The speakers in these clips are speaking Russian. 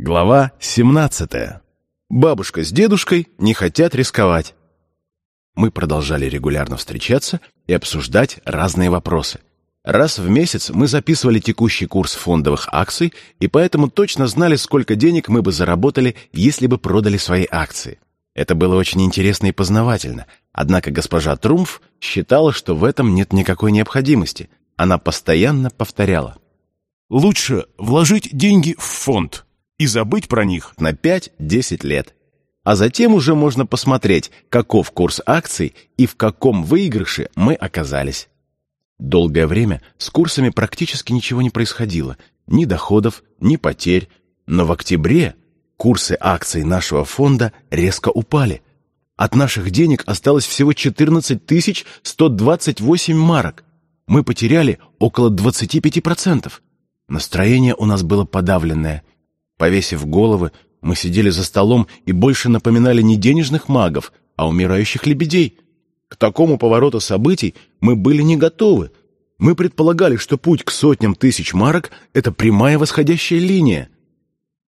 Глава 17. Бабушка с дедушкой не хотят рисковать. Мы продолжали регулярно встречаться и обсуждать разные вопросы. Раз в месяц мы записывали текущий курс фондовых акций и поэтому точно знали, сколько денег мы бы заработали, если бы продали свои акции. Это было очень интересно и познавательно, однако госпожа Трумф считала, что в этом нет никакой необходимости. Она постоянно повторяла. «Лучше вложить деньги в фонд, и забыть про них на 5-10 лет. А затем уже можно посмотреть, каков курс акций и в каком выигрыше мы оказались. Долгое время с курсами практически ничего не происходило, ни доходов, ни потерь, но в октябре курсы акций нашего фонда резко упали. От наших денег осталось всего 14 128 марок. Мы потеряли около 25%. Настроение у нас было подавленное – Повесив головы, мы сидели за столом и больше напоминали не денежных магов, а умирающих лебедей. К такому повороту событий мы были не готовы. Мы предполагали, что путь к сотням тысяч марок — это прямая восходящая линия.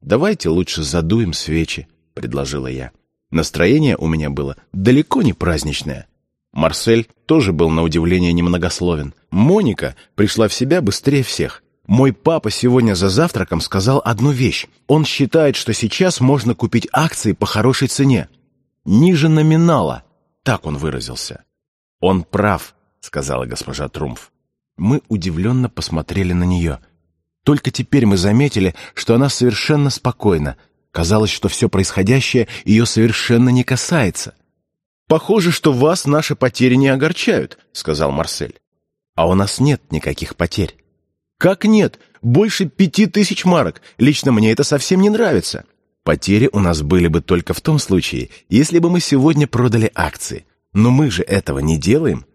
«Давайте лучше задуем свечи», — предложила я. Настроение у меня было далеко не праздничное. Марсель тоже был на удивление немногословен. Моника пришла в себя быстрее всех. Мой папа сегодня за завтраком сказал одну вещь. Он считает, что сейчас можно купить акции по хорошей цене. Ниже номинала. Так он выразился. Он прав, сказала госпожа Трумф. Мы удивленно посмотрели на нее. Только теперь мы заметили, что она совершенно спокойна. Казалось, что все происходящее ее совершенно не касается. «Похоже, что вас наши потери не огорчают», — сказал Марсель. «А у нас нет никаких потерь». Как нет? Больше пяти тысяч марок. Лично мне это совсем не нравится. Потери у нас были бы только в том случае, если бы мы сегодня продали акции. Но мы же этого не делаем.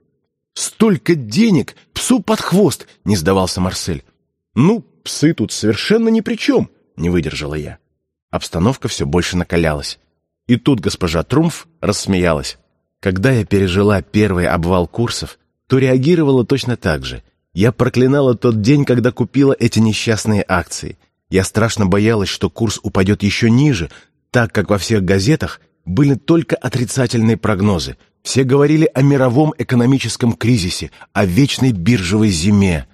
Столько денег! Псу под хвост! Не сдавался Марсель. Ну, псы тут совершенно ни при чем, не выдержала я. Обстановка все больше накалялась. И тут госпожа Трумф рассмеялась. Когда я пережила первый обвал курсов, то реагировала точно так же — я проклинала тот день, когда купила эти несчастные акции. Я страшно боялась, что курс упадет еще ниже, так как во всех газетах были только отрицательные прогнозы. Все говорили о мировом экономическом кризисе, о вечной биржевой зиме.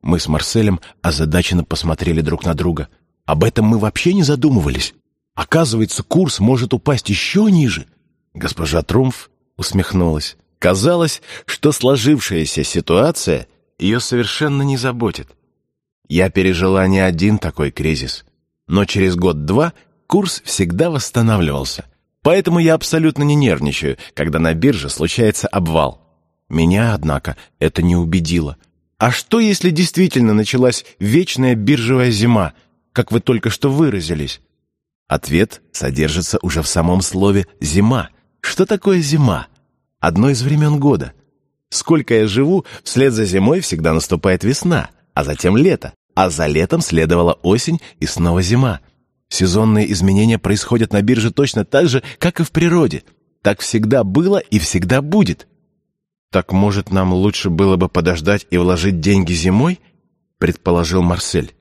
Мы с Марселем озадаченно посмотрели друг на друга. Об этом мы вообще не задумывались. Оказывается, курс может упасть еще ниже. Госпожа Трумф усмехнулась. Казалось, что сложившаяся ситуация ее совершенно не заботит. Я пережила не один такой кризис, но через год-два курс всегда восстанавливался. Поэтому я абсолютно не нервничаю, когда на бирже случается обвал. Меня, однако, это не убедило. А что, если действительно началась вечная биржевая зима, как вы только что выразились? Ответ содержится уже в самом слове «зима». Что такое зима? Одно из времен года. Сколько я живу, вслед за зимой всегда наступает весна, а затем лето, а за летом следовала осень и снова зима. Сезонные изменения происходят на бирже точно так же, как и в природе. Так всегда было и всегда будет. Так, может, нам лучше было бы подождать и вложить деньги зимой? Предположил Марсель.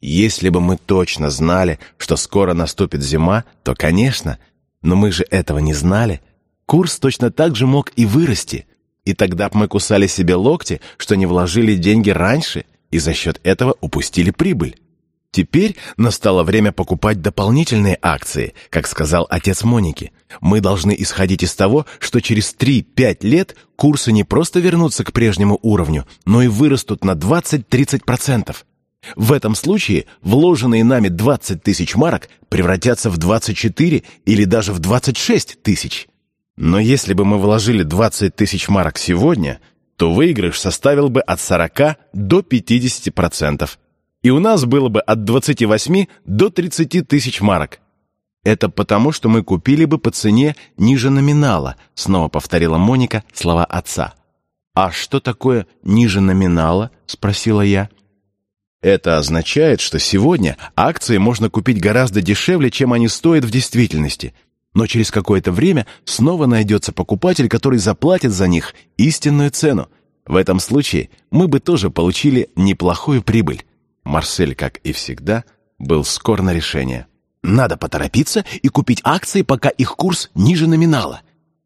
Если бы мы точно знали, что скоро наступит зима, то, конечно, но мы же этого не знали. Курс точно так же мог и вырасти – и тогда б мы кусали себе локти, что не вложили деньги раньше и за счет этого упустили прибыль. Теперь настало время покупать дополнительные акции, как сказал отец Моники. Мы должны исходить из того, что через 3-5 лет курсы не просто вернутся к прежнему уровню, но и вырастут на 20-30%. В этом случае вложенные нами 20 тысяч марок превратятся в 24 или даже в 26 тысяч. Но если бы мы вложили 20 тысяч марок сегодня, то выигрыш составил бы от 40 до 50%. И у нас было бы от 28 до 30 тысяч марок. Это потому, что мы купили бы по цене ниже номинала, снова повторила Моника слова отца. «А что такое ниже номинала?» — спросила я. Это означает, что сегодня акции можно купить гораздо дешевле, чем они стоят в действительности — но через какое-то время снова найдется покупатель, который заплатит за них истинную цену. В этом случае мы бы тоже получили неплохую прибыль. Марсель, как и всегда, был скор на решение. «Надо поторопиться и купить акции, пока их курс ниже номинала.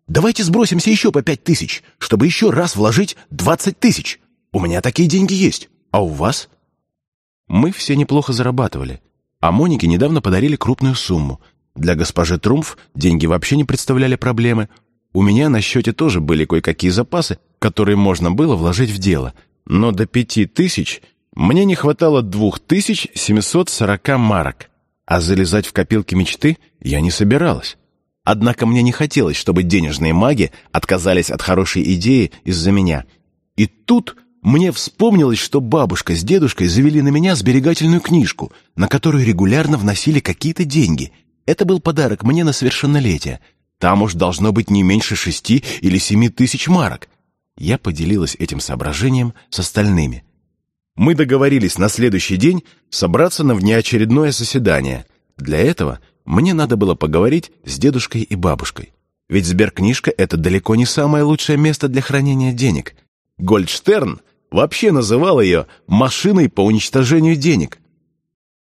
Давайте сбросимся еще по пять тысяч, чтобы еще раз вложить двадцать тысяч. У меня такие деньги есть. А у вас?» Мы все неплохо зарабатывали, а Монике недавно подарили крупную сумму. Для госпожи Трумф деньги вообще не представляли проблемы. У меня на счете тоже были кое-какие запасы, которые можно было вложить в дело. Но до пяти тысяч мне не хватало двух тысяч семьсот сорока марок. А залезать в копилки мечты я не собиралась. Однако мне не хотелось, чтобы денежные маги отказались от хорошей идеи из-за меня. И тут мне вспомнилось, что бабушка с дедушкой завели на меня сберегательную книжку, на которую регулярно вносили какие-то деньги. Это был подарок мне на совершеннолетие. Там уж должно быть не меньше шести или семи тысяч марок. Я поделилась этим соображением с остальными. Мы договорились на следующий день собраться на внеочередное заседание. Для этого мне надо было поговорить с дедушкой и бабушкой. Ведь сберкнижка — это далеко не самое лучшее место для хранения денег. Гольдштерн вообще называл ее «машиной по уничтожению денег».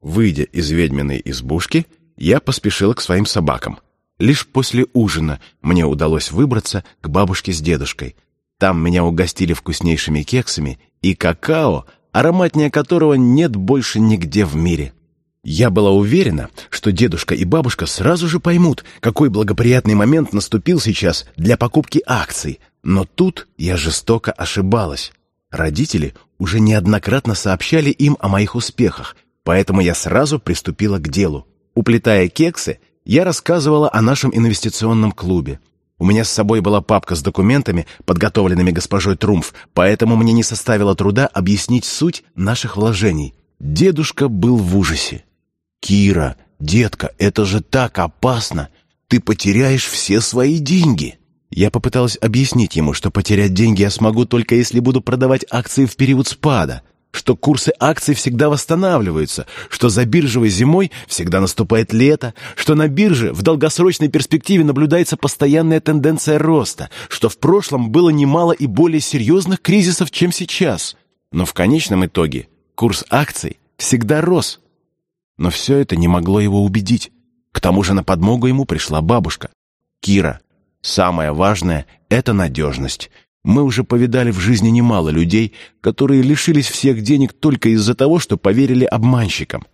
Выйдя из ведьминой избушки, я поспешила к своим собакам. Лишь после ужина мне удалось выбраться к бабушке с дедушкой. Там меня угостили вкуснейшими кексами и какао, ароматнее которого нет больше нигде в мире. Я была уверена, что дедушка и бабушка сразу же поймут, какой благоприятный момент наступил сейчас для покупки акций, но тут я жестоко ошибалась. Родители уже неоднократно сообщали им о моих успехах, поэтому я сразу приступила к делу. Уплетая кексы, я рассказывала о нашем инвестиционном клубе. У меня с собой была папка с документами, подготовленными госпожой Трумф, поэтому мне не составило труда объяснить суть наших вложений. Дедушка был в ужасе. «Кира, детка, это же так опасно! Ты потеряешь все свои деньги!» Я попыталась объяснить ему, что потерять деньги я смогу только если буду продавать акции в период спада, что курсы акций всегда восстанавливаются, что за биржевой зимой всегда наступает лето, что на бирже в долгосрочной перспективе наблюдается постоянная тенденция роста, что в прошлом было немало и более серьезных кризисов, чем сейчас. Но в конечном итоге курс акций всегда рос. Но все это не могло его убедить. К тому же на подмогу ему пришла бабушка. «Кира, Самое важное — это надежность. Мы уже повидали в жизни немало людей, которые лишились всех денег только из-за того, что поверили обманщикам.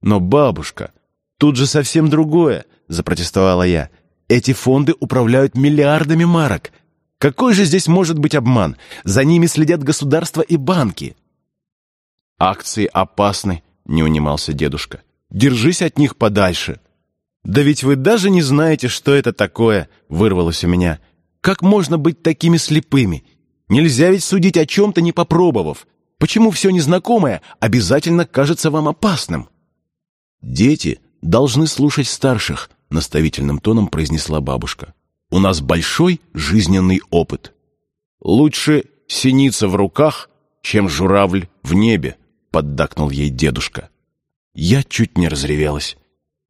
Но бабушка, тут же совсем другое, запротестовала я. Эти фонды управляют миллиардами марок. Какой же здесь может быть обман? За ними следят государства и банки. Акции опасны, не унимался дедушка. Держись от них подальше. «Да ведь вы даже не знаете, что это такое!» — вырвалось у меня. «Как можно быть такими слепыми? Нельзя ведь судить о чем-то, не попробовав. Почему все незнакомое обязательно кажется вам опасным?» «Дети должны слушать старших», — наставительным тоном произнесла бабушка. «У нас большой жизненный опыт. Лучше синица в руках, чем журавль в небе», — поддакнул ей дедушка. Я чуть не разревелась.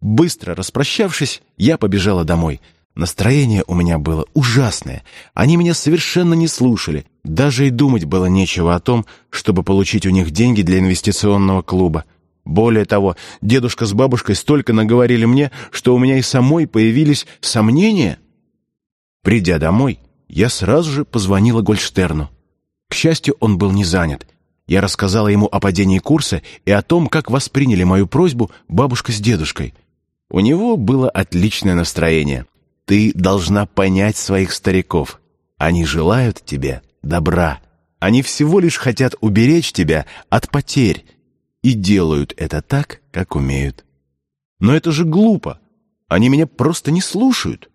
Быстро распрощавшись, я побежала домой. Настроение у меня было ужасное. Они меня совершенно не слушали. Даже и думать было нечего о том, чтобы получить у них деньги для инвестиционного клуба. Более того, дедушка с бабушкой столько наговорили мне, что у меня и самой появились сомнения. Придя домой, я сразу же позвонила Гольштерну. К счастью, он был не занят. Я рассказала ему о падении курса и о том, как восприняли мою просьбу бабушка с дедушкой — у него было отличное настроение. Ты должна понять своих стариков. Они желают тебе добра. Они всего лишь хотят уберечь тебя от потерь и делают это так, как умеют. Но это же глупо. Они меня просто не слушают.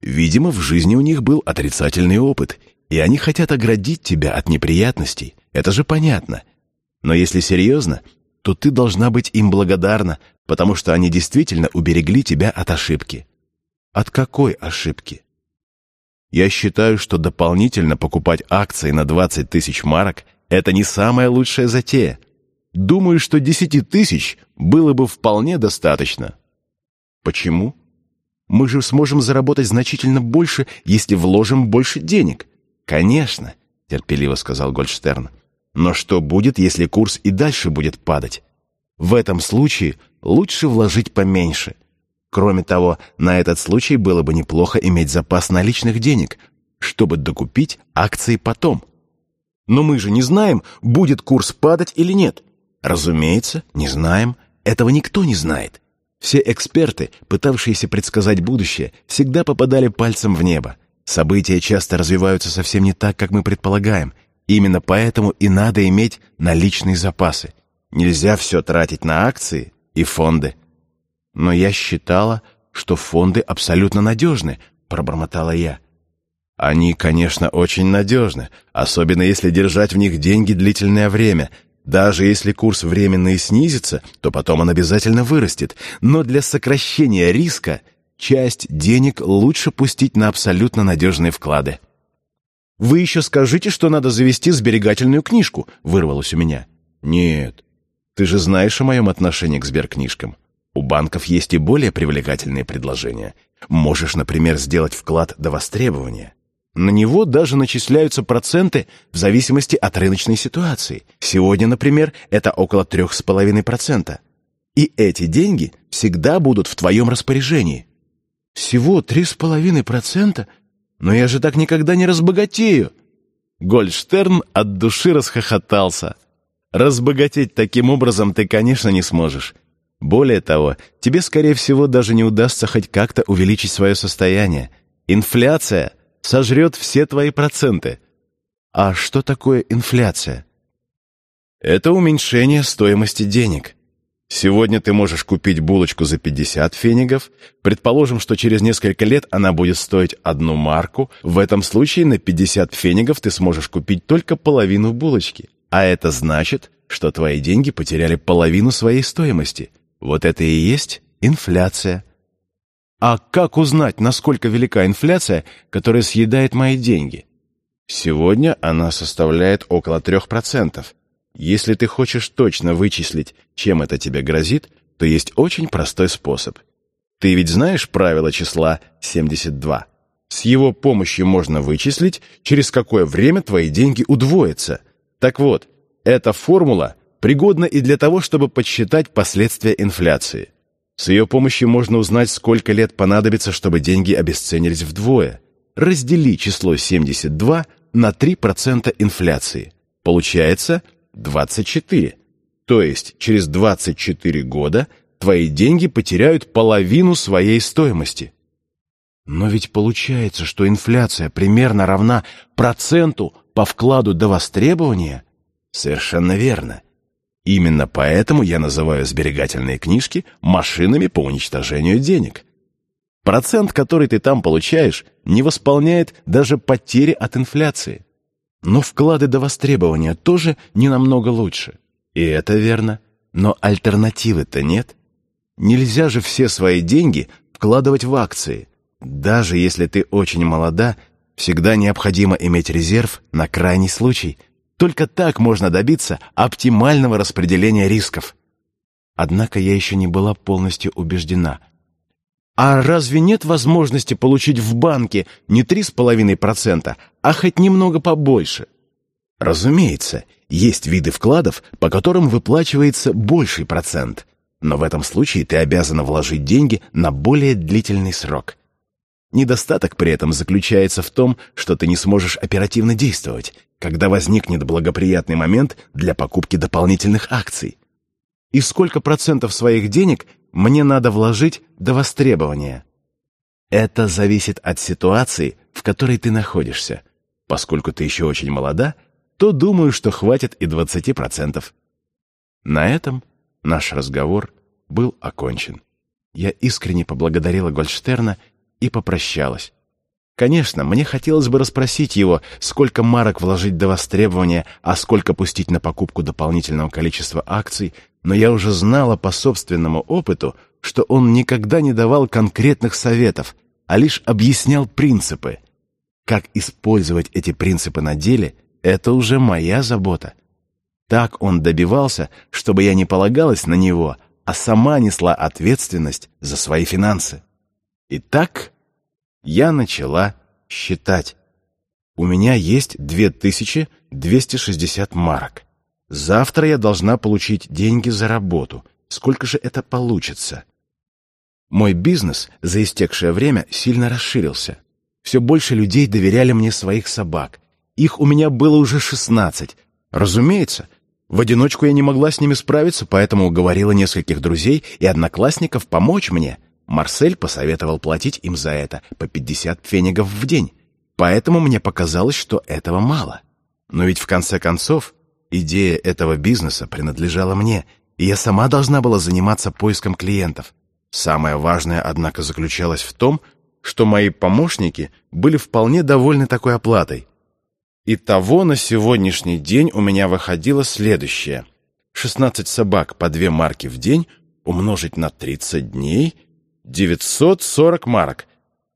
Видимо, в жизни у них был отрицательный опыт, и они хотят оградить тебя от неприятностей. Это же понятно. Но если серьезно, то ты должна быть им благодарна, потому что они действительно уберегли тебя от ошибки. От какой ошибки? Я считаю, что дополнительно покупать акции на 20 тысяч марок – это не самая лучшая затея. Думаю, что 10 тысяч было бы вполне достаточно. Почему? Мы же сможем заработать значительно больше, если вложим больше денег. Конечно, терпеливо сказал Гольдштерн. Но что будет, если курс и дальше будет падать? В этом случае лучше вложить поменьше. Кроме того, на этот случай было бы неплохо иметь запас наличных денег, чтобы докупить акции потом. Но мы же не знаем, будет курс падать или нет. Разумеется, не знаем. Этого никто не знает. Все эксперты, пытавшиеся предсказать будущее, всегда попадали пальцем в небо. События часто развиваются совсем не так, как мы предполагаем. Именно поэтому и надо иметь наличные запасы. Нельзя все тратить на акции и фонды. Но я считала, что фонды абсолютно надежны, пробормотала я. Они, конечно, очень надежны, особенно если держать в них деньги длительное время. Даже если курс временно и снизится, то потом он обязательно вырастет. Но для сокращения риска часть денег лучше пустить на абсолютно надежные вклады. «Вы еще скажите, что надо завести сберегательную книжку», — вырвалось у меня. «Нет, ты же знаешь о моем отношении к сберкнижкам. У банков есть и более привлекательные предложения. Можешь, например, сделать вклад до востребования. На него даже начисляются проценты в зависимости от рыночной ситуации. Сегодня, например, это около 3,5%. И эти деньги всегда будут в твоем распоряжении. Всего 3,5%? Но я же так никогда не разбогатею. Гольдштерн от души расхохотался. Разбогатеть таким образом ты, конечно, не сможешь. Более того, тебе, скорее всего, даже не удастся хоть как-то увеличить свое состояние. Инфляция сожрет все твои проценты. А что такое инфляция? Это уменьшение стоимости денег. Сегодня ты можешь купить булочку за 50 фенигов. Предположим, что через несколько лет она будет стоить одну марку. В этом случае на 50 фенигов ты сможешь купить только половину булочки. А это значит, что твои деньги потеряли половину своей стоимости. Вот это и есть инфляция. А как узнать, насколько велика инфляция, которая съедает мои деньги? Сегодня она составляет около 3%. Если ты хочешь точно вычислить, чем это тебе грозит, то есть очень простой способ. Ты ведь знаешь правило числа 72? С его помощью можно вычислить, через какое время твои деньги удвоятся. Так вот, эта формула пригодна и для того, чтобы подсчитать последствия инфляции. С ее помощью можно узнать, сколько лет понадобится, чтобы деньги обесценились вдвое. Раздели число 72 на 3% инфляции. Получается 24. То есть через 24 года твои деньги потеряют половину своей стоимости. Но ведь получается, что инфляция примерно равна проценту по вкладу до востребования? Совершенно верно. Именно поэтому я называю сберегательные книжки машинами по уничтожению денег. Процент, который ты там получаешь, не восполняет даже потери от инфляции. Но вклады до востребования тоже не намного лучше. И это верно. Но альтернативы-то нет. Нельзя же все свои деньги вкладывать в акции. Даже если ты очень молода, всегда необходимо иметь резерв на крайний случай – только так можно добиться оптимального распределения рисков. Однако я еще не была полностью убеждена. А разве нет возможности получить в банке не 3,5%, а хоть немного побольше? Разумеется, есть виды вкладов, по которым выплачивается больший процент. Но в этом случае ты обязана вложить деньги на более длительный срок. Недостаток при этом заключается в том, что ты не сможешь оперативно действовать, когда возникнет благоприятный момент для покупки дополнительных акций. И сколько процентов своих денег мне надо вложить до востребования? Это зависит от ситуации, в которой ты находишься. Поскольку ты еще очень молода, то думаю, что хватит и 20%. На этом наш разговор был окончен. Я искренне поблагодарила Гольдштерна и попрощалась. Конечно, мне хотелось бы расспросить его, сколько марок вложить до востребования, а сколько пустить на покупку дополнительного количества акций, но я уже знала по собственному опыту, что он никогда не давал конкретных советов, а лишь объяснял принципы. Как использовать эти принципы на деле – это уже моя забота. Так он добивался, чтобы я не полагалась на него, а сама несла ответственность за свои финансы. Итак, я начала считать. У меня есть 2260 марок. Завтра я должна получить деньги за работу. Сколько же это получится? Мой бизнес за истекшее время сильно расширился. Все больше людей доверяли мне своих собак. Их у меня было уже шестнадцать. Разумеется, в одиночку я не могла с ними справиться, поэтому уговорила нескольких друзей и одноклассников помочь мне. Марсель посоветовал платить им за это по 50 фенигов в день. Поэтому мне показалось, что этого мало. Но ведь в конце концов идея этого бизнеса принадлежала мне, и я сама должна была заниматься поиском клиентов. Самое важное, однако, заключалось в том, что мои помощники были вполне довольны такой оплатой. Итого на сегодняшний день у меня выходило следующее. 16 собак по 2 марки в день умножить на 30 дней – 940 марок.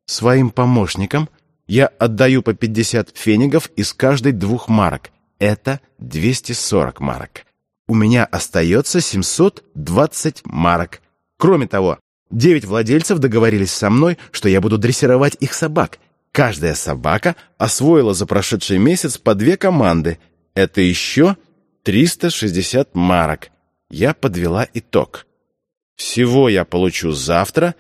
Своим помощникам я отдаю по 50 фенигов из каждой двух марок. Это 240 марок. У меня остается 720 марок. Кроме того, девять владельцев договорились со мной, что я буду дрессировать их собак. Каждая собака освоила за прошедший месяц по две команды. Это еще 360 марок. Я подвела итог. Всего я получу завтра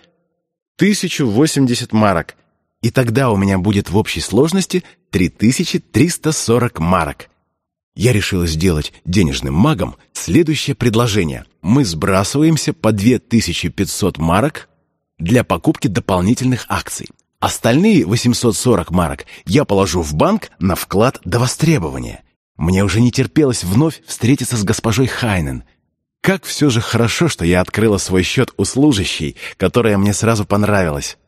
1080 марок. И тогда у меня будет в общей сложности 3340 марок. Я решила сделать денежным магом следующее предложение. Мы сбрасываемся по 2500 марок для покупки дополнительных акций. Остальные 840 марок я положу в банк на вклад до востребования. Мне уже не терпелось вновь встретиться с госпожой Хайнен. Как все же хорошо, что я открыла свой счет у служащей, которая мне сразу понравилась.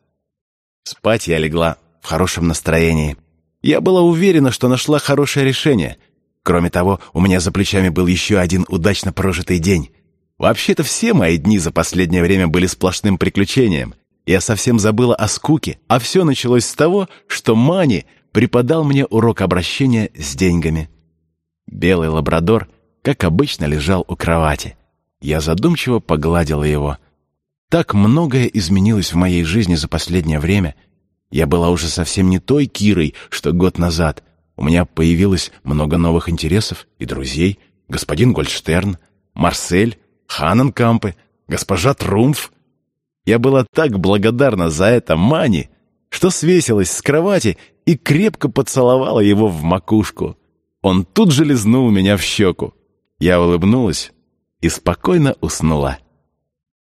Спать я легла в хорошем настроении. Я была уверена, что нашла хорошее решение — Кроме того, у меня за плечами был еще один удачно прожитый день. Вообще-то все мои дни за последнее время были сплошным приключением. Я совсем забыла о скуке, а все началось с того, что Мани преподал мне урок обращения с деньгами. Белый лабрадор, как обычно, лежал у кровати. Я задумчиво погладила его. Так многое изменилось в моей жизни за последнее время. Я была уже совсем не той Кирой, что год назад — у меня появилось много новых интересов и друзей. Господин Гольдштерн, Марсель, Ханенкампы, госпожа Трумф. Я была так благодарна за это Мани, что свесилась с кровати и крепко поцеловала его в макушку. Он тут же лизнул меня в щеку. Я улыбнулась и спокойно уснула.